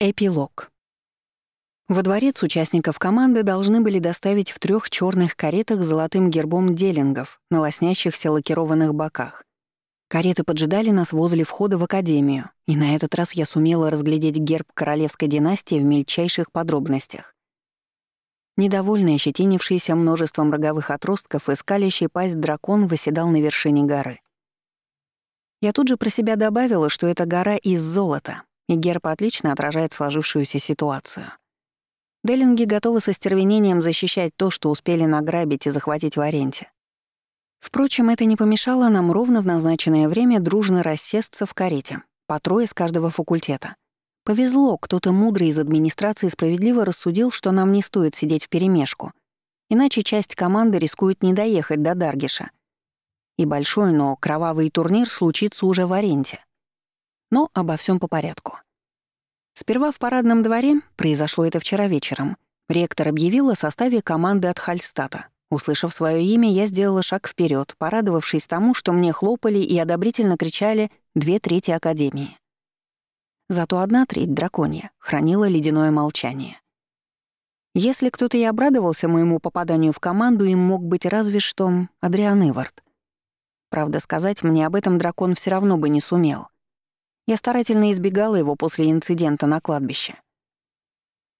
Эпилог. Во дворец участников команды должны были доставить в трех черных каретах с золотым гербом делингов на лоснящихся лакированных боках. Кареты поджидали нас возле входа в академию, и на этот раз я сумела разглядеть герб королевской династии в мельчайших подробностях. Недовольный, ощетинившийся множеством роговых отростков и скалящий пасть дракон выседал на вершине горы. Я тут же про себя добавила, что это гора из золота, и герб отлично отражает сложившуюся ситуацию. Деллинги готовы со стервенением защищать то, что успели награбить и захватить в аренте. Впрочем, это не помешало нам ровно в назначенное время дружно рассесться в карете, по трое с каждого факультета. Повезло, кто-то мудрый из администрации справедливо рассудил, что нам не стоит сидеть вперемешку, иначе часть команды рискует не доехать до Даргиша — и большой, но кровавый турнир случится уже в аренте. Но обо всем по порядку. Сперва в парадном дворе, произошло это вчера вечером, ректор объявил о составе команды от Хальстата. Услышав свое имя, я сделала шаг вперед, порадовавшись тому, что мне хлопали и одобрительно кричали две трети Академии. Зато одна треть драконья хранила ледяное молчание. Если кто-то и обрадовался моему попаданию в команду, им мог быть разве что Адриан Ивард. Правда, сказать мне об этом дракон все равно бы не сумел. Я старательно избегала его после инцидента на кладбище.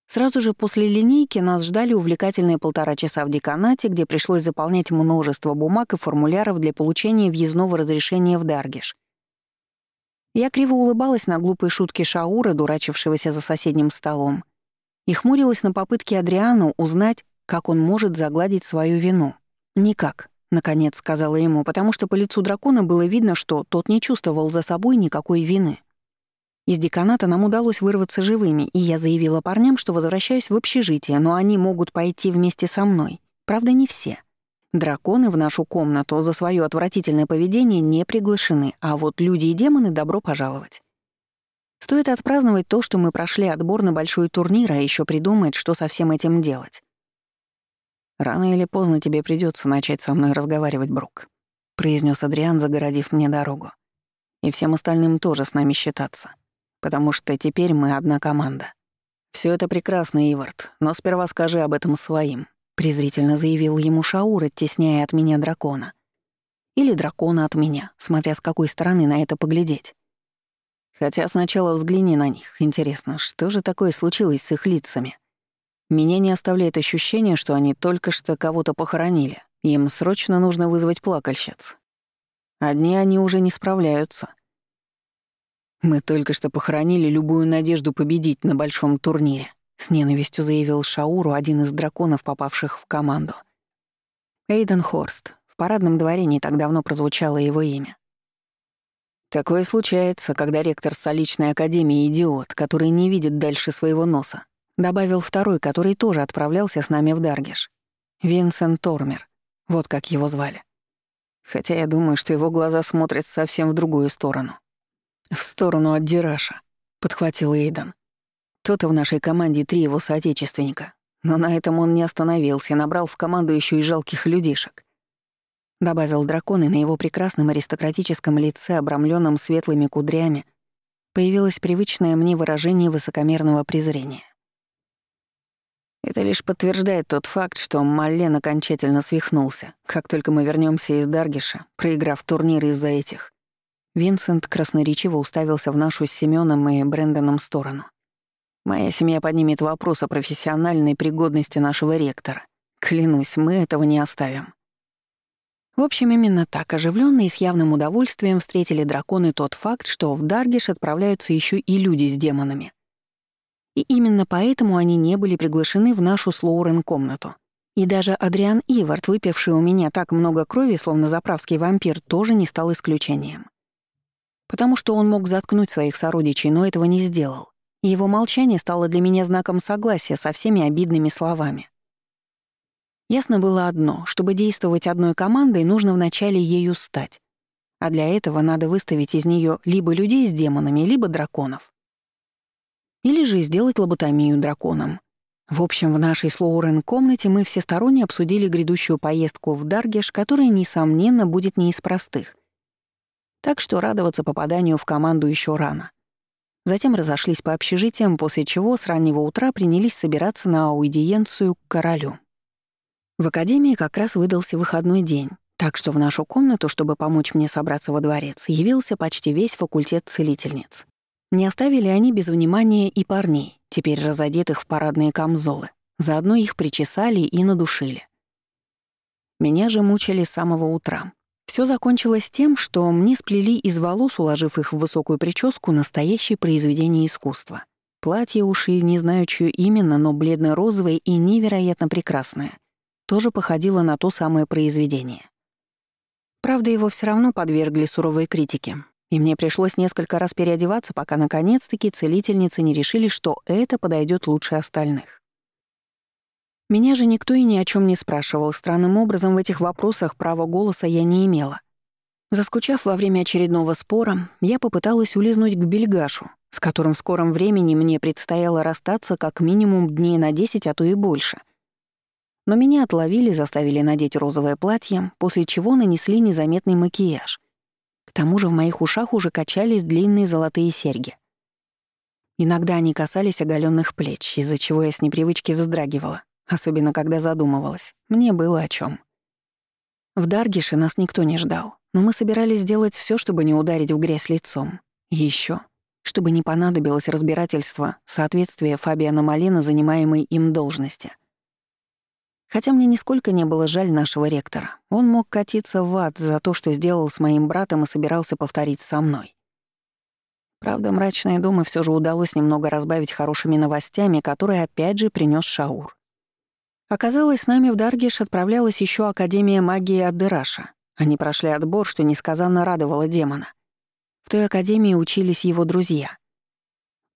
Сразу же после линейки нас ждали увлекательные полтора часа в деканате, где пришлось заполнять множество бумаг и формуляров для получения въездного разрешения в Даргиш. Я криво улыбалась на глупые шутки Шаура, дурачившегося за соседним столом, и хмурилась на попытки Адриану узнать, как он может загладить свою вину. Никак наконец сказала ему, потому что по лицу дракона было видно, что тот не чувствовал за собой никакой вины. Из деканата нам удалось вырваться живыми, и я заявила парням, что возвращаюсь в общежитие, но они могут пойти вместе со мной. Правда, не все. Драконы в нашу комнату за свое отвратительное поведение не приглашены, а вот люди и демоны добро пожаловать. Стоит отпраздновать то, что мы прошли отбор на большой турнир, а еще придумать, что со всем этим делать. «Рано или поздно тебе придется начать со мной разговаривать, Брук», — произнес Адриан, загородив мне дорогу. «И всем остальным тоже с нами считаться, потому что теперь мы одна команда». Все это прекрасно, Ивард, но сперва скажи об этом своим», — презрительно заявил ему Шаур, оттесняя от меня дракона. Или дракона от меня, смотря с какой стороны на это поглядеть. Хотя сначала взгляни на них. Интересно, что же такое случилось с их лицами? Меня не оставляет ощущение, что они только что кого-то похоронили. Им срочно нужно вызвать плакальщиц. Одни они уже не справляются. «Мы только что похоронили любую надежду победить на большом турнире», с ненавистью заявил Шауру, один из драконов, попавших в команду. Эйден Хорст. В парадном дворе не так давно прозвучало его имя. Такое случается, когда ректор столичной академии — идиот, который не видит дальше своего носа, Добавил второй, который тоже отправлялся с нами в Даргиш. Винсент Тормер. Вот как его звали. Хотя я думаю, что его глаза смотрят совсем в другую сторону. В сторону от Дираша, подхватил Эйден. То-то в нашей команде три его соотечественника. Но на этом он не остановился, набрал в команду еще и жалких людишек. Добавил дракон, и на его прекрасном аристократическом лице, обрамленном светлыми кудрями, появилось привычное мне выражение высокомерного презрения. Это лишь подтверждает тот факт, что Маллен окончательно свихнулся, как только мы вернемся из Даргиша, проиграв турнир из-за этих. Винсент красноречиво уставился в нашу с Семёном и Брэндоном сторону. Моя семья поднимет вопрос о профессиональной пригодности нашего ректора. Клянусь, мы этого не оставим. В общем, именно так оживленно и с явным удовольствием встретили драконы тот факт, что в Даргиш отправляются еще и люди с демонами. И именно поэтому они не были приглашены в нашу с Лоурен комнату. И даже Адриан Ивард, выпивший у меня так много крови, словно заправский вампир, тоже не стал исключением. Потому что он мог заткнуть своих сородичей, но этого не сделал. И его молчание стало для меня знаком согласия со всеми обидными словами. Ясно было одно, чтобы действовать одной командой, нужно вначале ею стать. А для этого надо выставить из нее либо людей с демонами, либо драконов. Или же сделать лоботомию драконам. В общем, в нашей Слоурен комнате мы всесторонне обсудили грядущую поездку в Даргеш, которая, несомненно, будет не из простых. Так что радоваться попаданию в команду еще рано. Затем разошлись по общежитиям, после чего с раннего утра принялись собираться на аудиенцию к королю. В академии как раз выдался выходной день, так что в нашу комнату, чтобы помочь мне собраться во дворец, явился почти весь факультет целительниц. Не оставили они без внимания и парней, теперь разодетых в парадные камзолы. Заодно их причесали и надушили. Меня же мучили с самого утра. Все закончилось тем, что мне сплели из волос, уложив их в высокую прическу, настоящее произведение искусства. Платье уши, не знаю, чье именно, но бледно-розовое и невероятно прекрасное. Тоже походило на то самое произведение. Правда, его все равно подвергли суровой критике, и мне пришлось несколько раз переодеваться, пока наконец-таки целительницы не решили, что это подойдет лучше остальных. Меня же никто и ни о чем не спрашивал. Странным образом в этих вопросах права голоса я не имела. Заскучав во время очередного спора, я попыталась улизнуть к Бельгашу, с которым в скором времени мне предстояло расстаться как минимум дней на 10, а то и больше. Но меня отловили, заставили надеть розовое платье, после чего нанесли незаметный макияж. К тому же в моих ушах уже качались длинные золотые серьги. Иногда они касались оголенных плеч, из-за чего я с непривычки вздрагивала, особенно когда задумывалась. Мне было о чем. В Даргише нас никто не ждал, но мы собирались сделать все, чтобы не ударить в грязь лицом. Еще, чтобы не понадобилось разбирательство соответствия Фабиана Малина занимаемой им должности. Хотя мне нисколько не было жаль нашего ректора. Он мог катиться в ад за то, что сделал с моим братом и собирался повторить со мной. Правда, мрачные думы все же удалось немного разбавить хорошими новостями, которые опять же принес Шаур. Оказалось, с нами в Даргиш отправлялась еще Академия магии от. Они прошли отбор, что несказанно радовало демона. В той академии учились его друзья.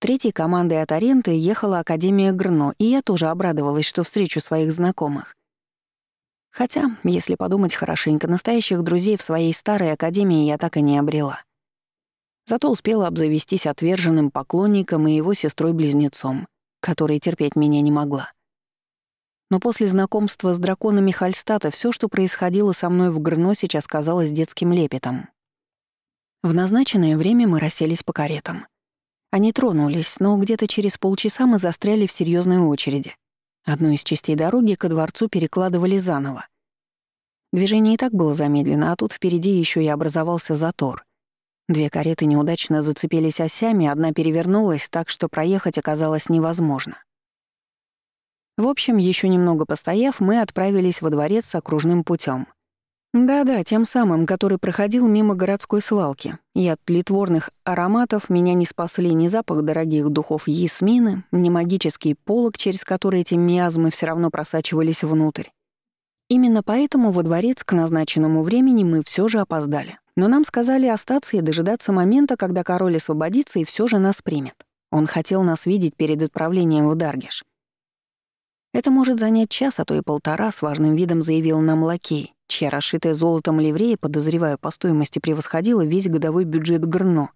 Третьей командой от Аренты ехала Академия Грно, и я тоже обрадовалась, что встречу своих знакомых. Хотя, если подумать хорошенько, настоящих друзей в своей старой академии я так и не обрела. Зато успела обзавестись отверженным поклонником и его сестрой-близнецом, которая терпеть меня не могла. Но после знакомства с драконами Хальстата все, что происходило со мной в Грно, сейчас казалось детским лепетом. В назначенное время мы расселись по каретам. Они тронулись, но где-то через полчаса мы застряли в серьезной очереди. Одну из частей дороги ко дворцу перекладывали заново. Движение и так было замедлено, а тут впереди еще и образовался затор. Две кареты неудачно зацепились осями, одна перевернулась так, что проехать оказалось невозможно. В общем, еще немного постояв, мы отправились во дворец окружным путем. Да-да, тем самым, который проходил мимо городской свалки, и от тлетворных ароматов меня не спасли ни запах дорогих духов ясмины, ни магический полог, через который эти миазмы все равно просачивались внутрь. Именно поэтому во дворец к назначенному времени мы все же опоздали. Но нам сказали остаться и дожидаться момента, когда король освободится и все же нас примет. Он хотел нас видеть перед отправлением в Даргиш. Это может занять час, а то и полтора, с важным видом заявил нам лакей, чья расшитая золотом ливрея, подозреваю, по стоимости превосходила весь годовой бюджет Грно.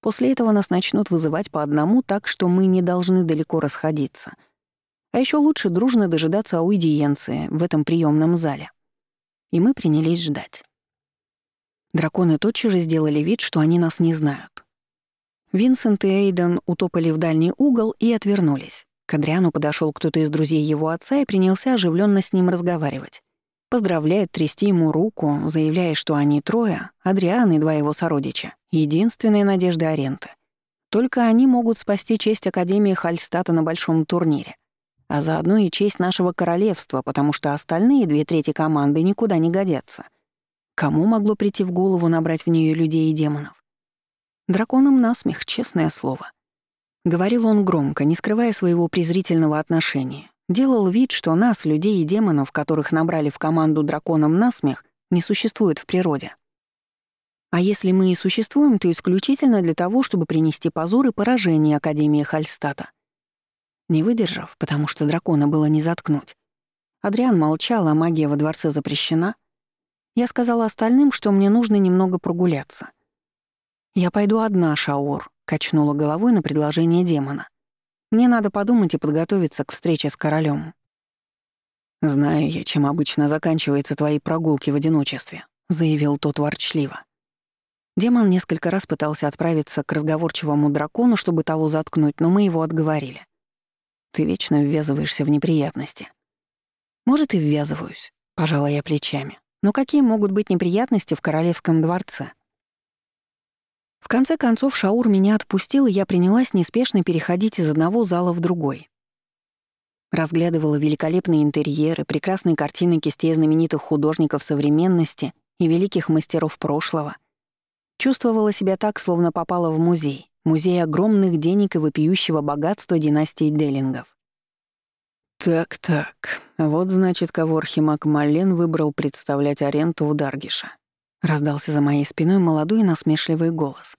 После этого нас начнут вызывать по одному, так что мы не должны далеко расходиться. А еще лучше дружно дожидаться аудиенции в этом приемном зале. И мы принялись ждать. Драконы тотчас же сделали вид, что они нас не знают. Винсент и Эйден утопали в дальний угол и отвернулись. К Адриану подошел кто-то из друзей его отца и принялся оживленно с ним разговаривать. Поздравляет, трясти ему руку, заявляя, что они трое, Адриан и два его сородича, единственная надежда Аренты. Только они могут спасти честь Академии Хальстата на большом турнире, а заодно и честь нашего королевства, потому что остальные две трети команды никуда не годятся. Кому могло прийти в голову набрать в нее людей и демонов? Драконам насмех, честное слово. Говорил он громко, не скрывая своего презрительного отношения. Делал вид, что нас, людей и демонов, которых набрали в команду драконом насмех, не существует в природе. А если мы и существуем, то исключительно для того, чтобы принести позор и поражение Академии Хальстата. Не выдержав, потому что дракона было не заткнуть. Адриан молчал, а магия во дворце запрещена. Я сказала остальным, что мне нужно немного прогуляться. «Я пойду одна, Шаор», Качнула головой на предложение демона. «Мне надо подумать и подготовиться к встрече с королем. «Знаю я, чем обычно заканчиваются твои прогулки в одиночестве», — заявил тот ворчливо. Демон несколько раз пытался отправиться к разговорчивому дракону, чтобы того заткнуть, но мы его отговорили. Ты вечно ввязываешься в неприятности. Может, и ввязываюсь, пожала я плечами. Но какие могут быть неприятности в королевском дворце? В конце концов Шаур меня отпустил, и я принялась неспешно переходить из одного зала в другой. Разглядывала великолепные интерьеры, прекрасные картины кистей знаменитых художников современности и великих мастеров прошлого. Чувствовала себя так, словно попала в музей. Музей огромных денег и вопиющего богатства династии Деллингов. «Так-так, вот значит, кого Архимаг Мален выбрал представлять аренду у Даргиша. Раздался за моей спиной молодой и насмешливый голос.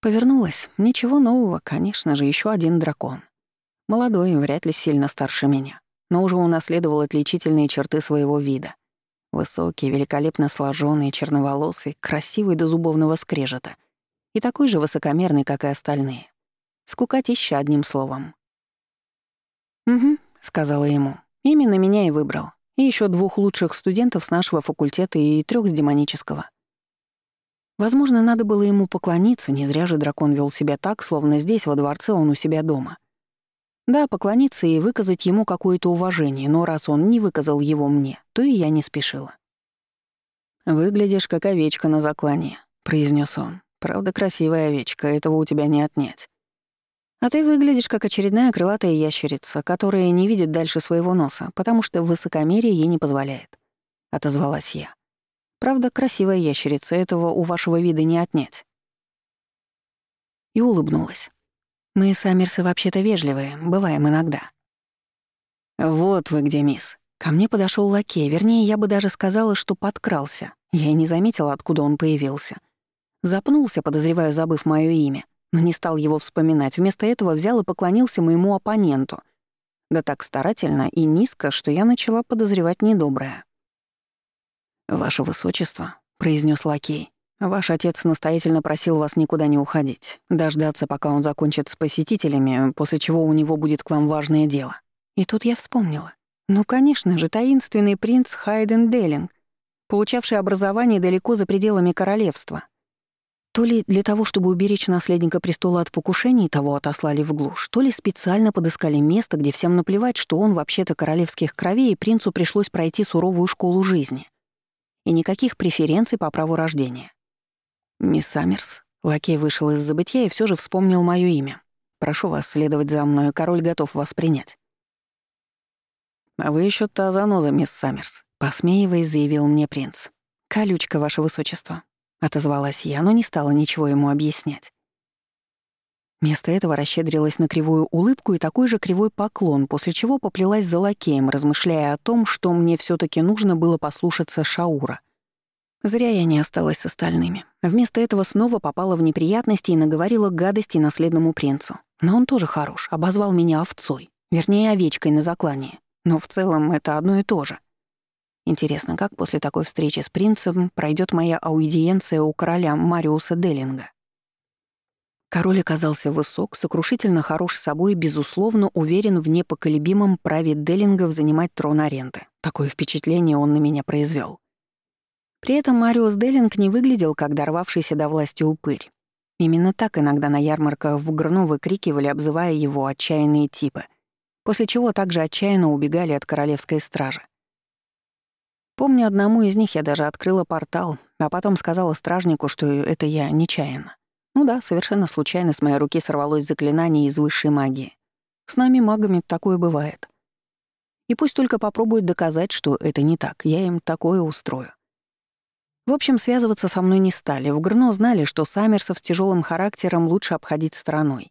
Повернулась. Ничего нового, конечно же, еще один дракон. Молодой, вряд ли сильно старше меня, но уже унаследовал отличительные черты своего вида. Высокий, великолепно сложенный, черноволосый, красивый до зубовного скрежета. И такой же высокомерный, как и остальные. Скукотища, одним словом. «Угу», — сказала ему. «Именно меня и выбрал и еще двух лучших студентов с нашего факультета и трех с демонического. Возможно, надо было ему поклониться, не зря же дракон вел себя так, словно здесь, во дворце, он у себя дома. Да, поклониться и выказать ему какое-то уважение, но раз он не выказал его мне, то и я не спешила. «Выглядишь как овечка на заклании», — произнес он. «Правда, красивая овечка, этого у тебя не отнять. А ты выглядишь как очередная крылатая ящерица, которая не видит дальше своего носа, потому что высокомерие ей не позволяет», — отозвалась я. «Правда, красивая ящерица, этого у вашего вида не отнять». И улыбнулась. «Мы, Саммерсы, вообще-то вежливые, бываем иногда». «Вот вы где, мисс». Ко мне подошел лакей, вернее, я бы даже сказала, что подкрался. Я и не заметила, откуда он появился. Запнулся, подозреваю, забыв моё имя но не стал его вспоминать. Вместо этого взял и поклонился моему оппоненту. Да так старательно и низко, что я начала подозревать недоброе. «Ваше Высочество», — произнес лакей, — «ваш отец настоятельно просил вас никуда не уходить, дождаться, пока он закончит с посетителями, после чего у него будет к вам важное дело». И тут я вспомнила. Ну, конечно же, таинственный принц Хайден Деллинг, получавший образование далеко за пределами королевства. То ли для того, чтобы уберечь наследника престола от покушений, того отослали в глушь, то ли специально подыскали место, где всем наплевать, что он вообще-то королевских кровей, и принцу пришлось пройти суровую школу жизни. И никаких преференций по праву рождения. «Мисс Саммерс», лакей вышел из забытья и все же вспомнил мое имя. «Прошу вас следовать за мной, король готов вас принять». «А вы еще та заноза, мисс Саммерс», — посмеиваясь, заявил мне принц. «Колючка, ваше высочество», Отозвалась я, но не стала ничего ему объяснять. Вместо этого расщедрилась на кривую улыбку и такой же кривой поклон, после чего поплелась за лакеем, размышляя о том, что мне все таки нужно было послушаться Шаура. Зря я не осталась с остальными. Вместо этого снова попала в неприятности и наговорила гадости наследному принцу. Но он тоже хорош, обозвал меня овцой, вернее, овечкой на заклании. Но в целом это одно и то же. Интересно, как после такой встречи с принцем пройдет моя аудиенция у короля Мариуса Деллинга? Король оказался высок, сокрушительно хорош собой и, безусловно, уверен в непоколебимом праве Деллингов занимать трон аренды. Такое впечатление он на меня произвел. При этом Мариус Деллинг не выглядел как дорвавшийся до власти упырь. Именно так иногда на ярмарках в Грно выкрикивали, обзывая его отчаянные типы, после чего также отчаянно убегали от королевской стражи. Помню, одному из них я даже открыла портал, а потом сказала стражнику, что это я нечаянно. Ну да, совершенно случайно с моей руки сорвалось заклинание из высшей магии. С нами, магами, такое бывает. И пусть только попробуют доказать, что это не так, я им такое устрою. В общем, связываться со мной не стали. В Грно знали, что Саммерсов с тяжелым характером лучше обходить стороной.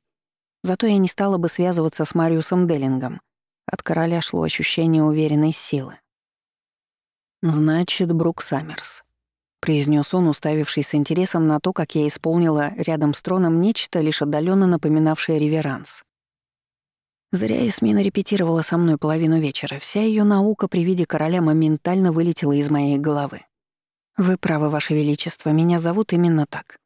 Зато я не стала бы связываться с Мариусом Деллингом. От короля шло ощущение уверенной силы. «Значит, Брук Саммерс», — произнес он, уставившись с интересом на то, как я исполнила рядом с троном нечто, лишь отдаленно напоминавшее реверанс. Зря Эсмина репетировала со мной половину вечера. Вся ее наука при виде короля моментально вылетела из моей головы. «Вы правы, Ваше Величество, меня зовут именно так».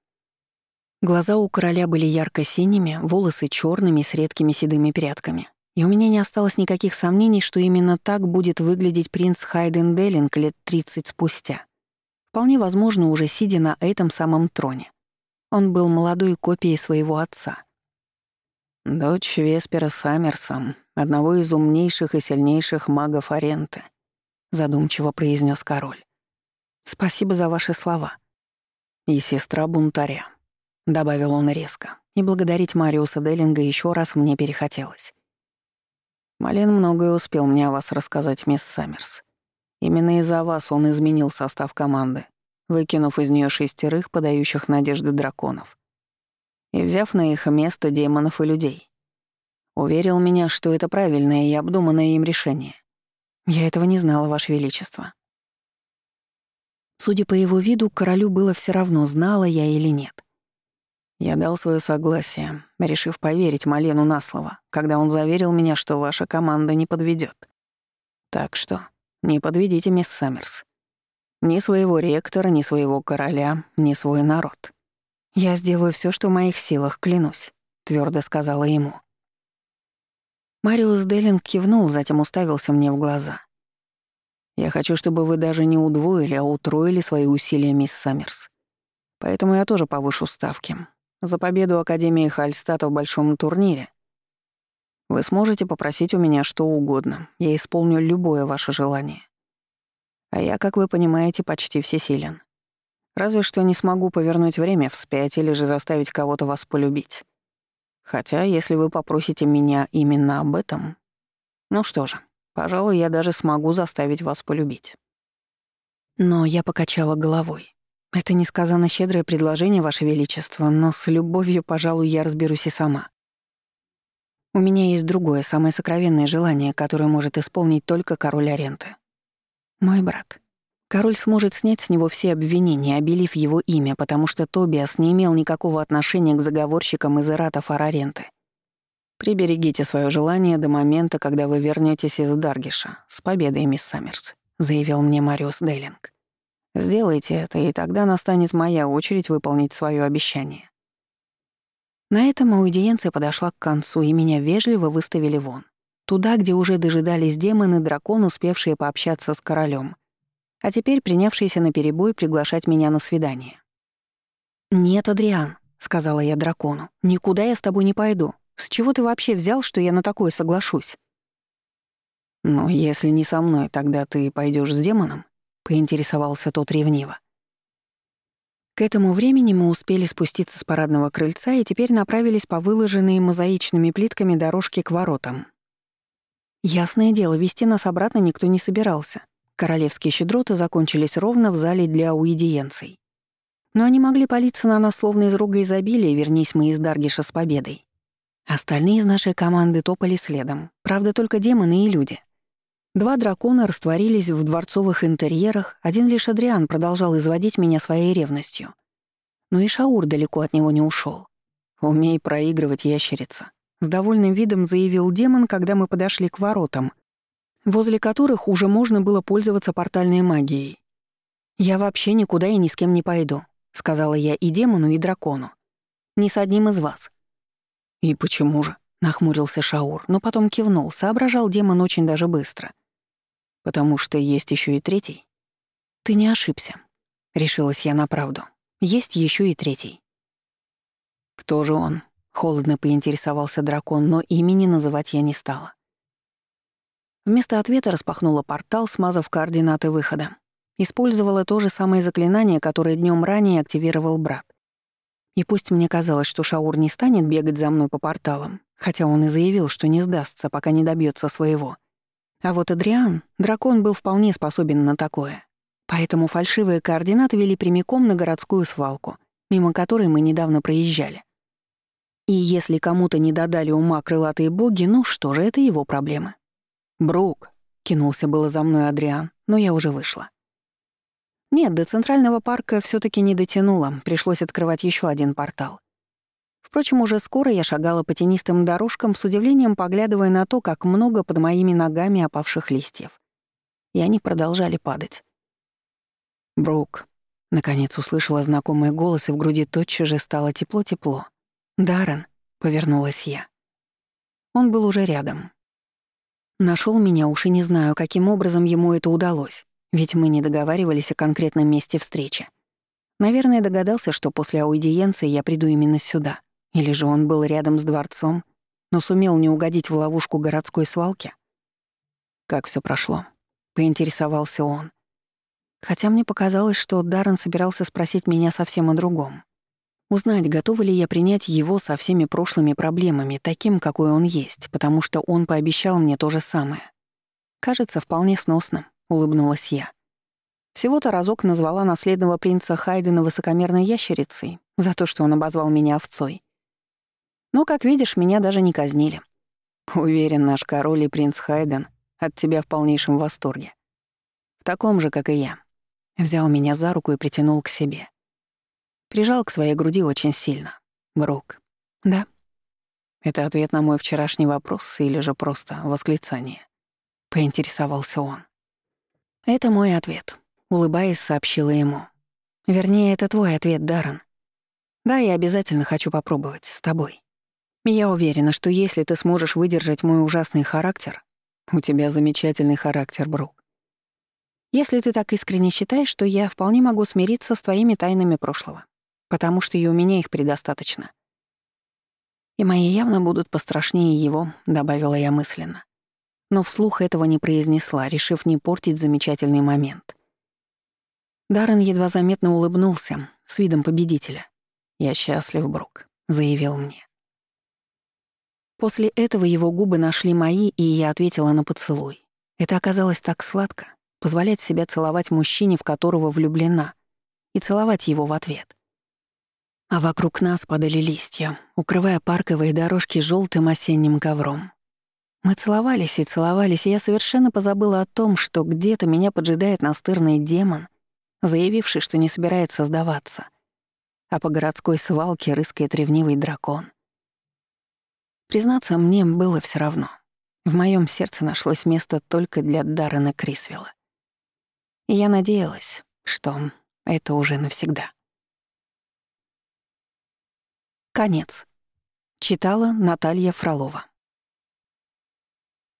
Глаза у короля были ярко-синими, волосы черными с редкими седыми прядками. И у меня не осталось никаких сомнений, что именно так будет выглядеть принц Хайден Деллинг лет 30 спустя. вполне возможно, уже сидя на этом самом троне. Он был молодой копией своего отца. «Дочь Веспера Саммерсом, одного из умнейших и сильнейших магов Аренты», — задумчиво произнес король. «Спасибо за ваши слова». «И сестра бунтаря», — добавил он резко, и благодарить Мариуса Деллинга еще раз мне перехотелось. Мален многое успел мне о вас рассказать, мисс Саммерс. Именно из-за вас он изменил состав команды, выкинув из нее шестерых, подающих надежды драконов, и взяв на их место демонов и людей. Уверил меня, что это правильное и обдуманное им решение. Я этого не знала, Ваше Величество. Судя по его виду, королю было все равно, знала я или нет. Я дал свое согласие, решив поверить Малену на слово, когда он заверил меня, что ваша команда не подведет. Так что не подведите, мисс Саммерс. Ни своего ректора, ни своего короля, ни свой народ. Я сделаю все, что в моих силах, клянусь, твердо сказала ему. Мариус Деллинг кивнул, затем уставился мне в глаза. «Я хочу, чтобы вы даже не удвоили, а утроили свои усилия, мисс Саммерс. Поэтому я тоже повышу ставки. За победу Академии Хальстата в большом турнире вы сможете попросить у меня что угодно. Я исполню любое ваше желание. А я, как вы понимаете, почти всесилен. Разве что не смогу повернуть время вспять или же заставить кого-то вас полюбить. Хотя, если вы попросите меня именно об этом... Ну что же, пожалуй, я даже смогу заставить вас полюбить. Но я покачала головой. Это несказанно щедрое предложение, Ваше Величество, но с любовью, пожалуй, я разберусь и сама. У меня есть другое, самое сокровенное желание, которое может исполнить только король Аренты. Мой брат. Король сможет снять с него все обвинения, обелив его имя, потому что Тобиас не имел никакого отношения к заговорщикам из Ирата Фараренты. «Приберегите свое желание до момента, когда вы вернетесь из Даргиша. С победой, мисс Саммерс», — заявил мне Мариус Дейлинг. «Сделайте это, и тогда настанет моя очередь выполнить свое обещание». На этом аудиенция подошла к концу, и меня вежливо выставили вон. Туда, где уже дожидались демоны, дракон, успевшие пообщаться с королем — а теперь принявшийся на перебой приглашать меня на свидание. «Нет, Адриан», — сказала я дракону, — «никуда я с тобой не пойду. С чего ты вообще взял, что я на такое соглашусь?» «Ну, если не со мной, тогда ты пойдешь с демоном?» — поинтересовался тот ревниво. К этому времени мы успели спуститься с парадного крыльца и теперь направились по выложенной мозаичными плитками дорожке к воротам. Ясное дело, вести нас обратно никто не собирался. Королевские щедроты закончились ровно в зале для уидиенций. Но они могли палиться на нас словно из рога изобилия, вернись мы из Даргиша с победой. Остальные из нашей команды топали следом, правда, только демоны и люди. Два дракона растворились в дворцовых интерьерах, один лишь Адриан продолжал изводить меня своей ревностью. Но и Шаур далеко от него не ушел. «Умей проигрывать, ящерица», — с довольным видом заявил демон, когда мы подошли к воротам, возле которых уже можно было пользоваться портальной магией. «Я вообще никуда и ни с кем не пойду», — сказала я и демону, и дракону. «Ни с одним из вас». «И почему же?» — нахмурился Шаур, но потом кивнул, соображал демон очень даже быстро. «Потому что есть еще и третий». «Ты не ошибся», — решилась я на правду. «Есть еще и третий». «Кто же он?» — холодно поинтересовался дракон, но имени называть я не стала. Вместо ответа распахнула портал, смазав координаты выхода. Использовала то же самое заклинание, которое днем ранее активировал брат. И пусть мне казалось, что Шаур не станет бегать за мной по порталам, хотя он и заявил, что не сдастся, пока не добьется своего. А вот Адриан, дракон, был вполне способен на такое. Поэтому фальшивые координаты вели прямиком на городскую свалку, мимо которой мы недавно проезжали. И если кому-то не додали ума крылатые боги, ну что же, это его проблемы. «Брук», — кинулся было за мной Адриан, но я уже вышла. Нет, до Центрального парка все таки не дотянула, пришлось открывать еще один портал. Впрочем, уже скоро я шагала по тенистым дорожкам, с удивлением поглядывая на то, как много под моими ногами опавших листьев. И они продолжали падать. «Брук», — наконец услышала знакомый голос, и в груди тотчас же стало тепло-тепло. «Даррен», — повернулась я. Он был уже рядом, Нашел меня, уж и не знаю, каким образом ему это удалось. Ведь мы не договаривались о конкретном месте встречи. Наверное, догадался, что после аудиенции я приду именно сюда. Или же он был рядом с дворцом, но сумел не угодить в ловушку городской свалки. Как все прошло? Поинтересовался он. Хотя мне показалось, что Даррен собирался спросить меня совсем о другом. Узнать, готова ли я принять его со всеми прошлыми проблемами, таким, какой он есть, потому что он пообещал мне то же самое. Кажется, вполне сносно, улыбнулась я. Всего-то разок назвала наследного принца Хайдена высокомерной ящерицей за то, что он обозвал меня овцой. Но, как видишь, меня даже не казнили. Уверен, наш король и принц Хайден от тебя в полнейшем восторге. В таком же, как и я. Взял меня за руку и притянул к себе. Прижал к своей груди очень сильно. Брук. Да. Это ответ на мой вчерашний вопрос или же просто восклицание? Поинтересовался он. Это мой ответ улыбаясь, сообщила ему. Вернее, это твой ответ, Даррен. Да, я обязательно хочу попробовать с тобой. Я уверена, что если ты сможешь выдержать мой ужасный характер, у тебя замечательный характер, Брук. Если ты так искренне считаешь, что я вполне могу смириться с твоими тайнами прошлого, потому что и у меня их предостаточно. И мои явно будут пострашнее его, добавила я мысленно. Но вслух этого не произнесла, решив не портить замечательный момент. Даррен едва заметно улыбнулся, с видом победителя. «Я счастлив, Брук», — заявил мне. После этого его губы нашли мои, и я ответила на поцелуй. Это оказалось так сладко — позволять себя целовать мужчине, в которого влюблена, и целовать его в ответ. А вокруг нас падали листья, укрывая парковые дорожки желтым осенним ковром. Мы целовались и целовались, и я совершенно позабыла о том, что где-то меня поджидает настырный демон — заявивший, что не собирается сдаваться, а по городской свалке рыскает ревнивый дракон. Признаться, мне было все равно. В моем сердце нашлось место только для Даррена Крисвелла. И я надеялась, что это уже навсегда. Конец. Читала Наталья Фролова.